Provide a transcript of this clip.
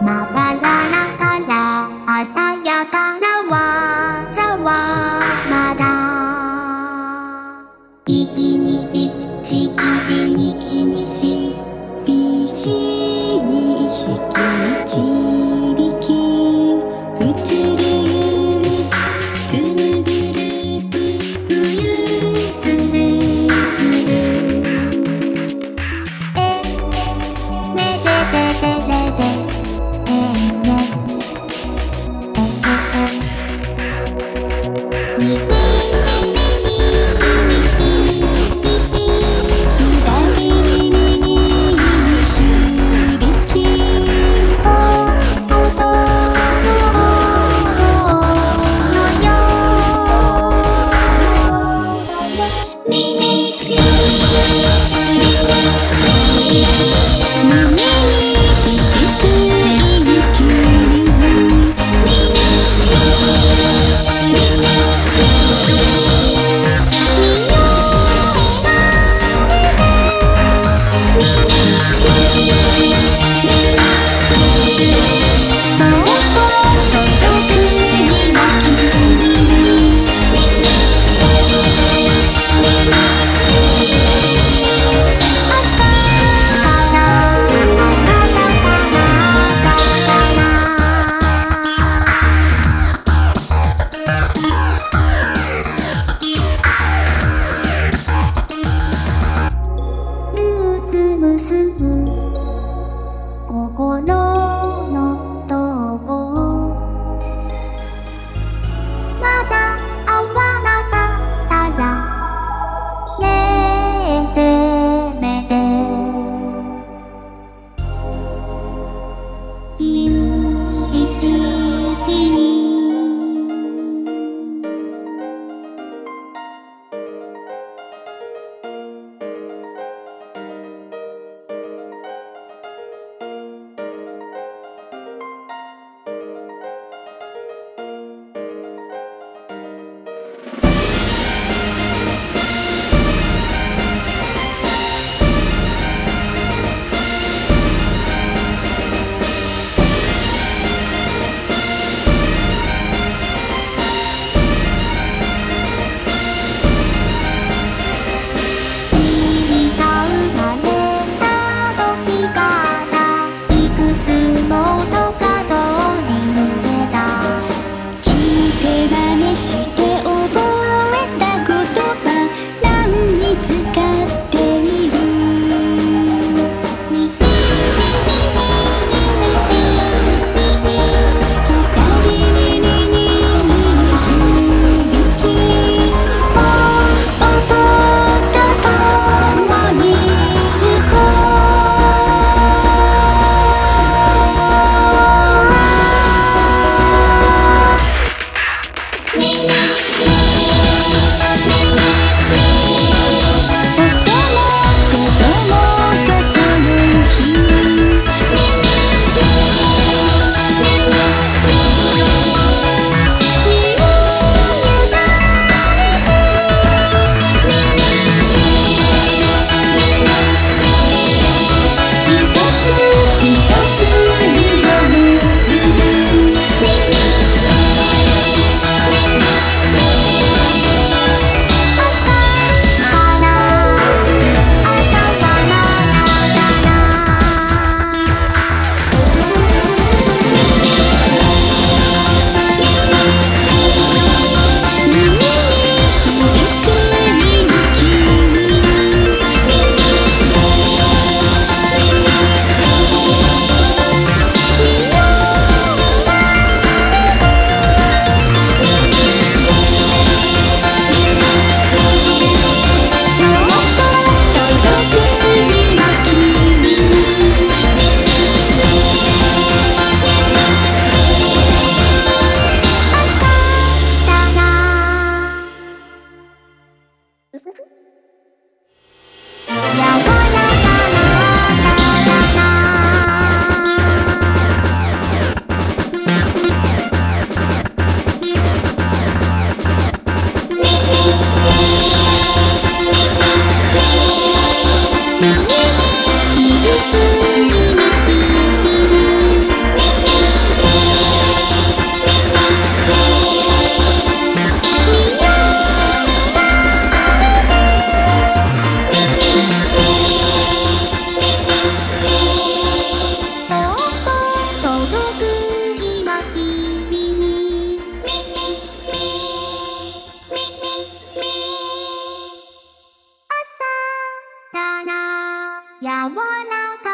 麻烦心の要我老大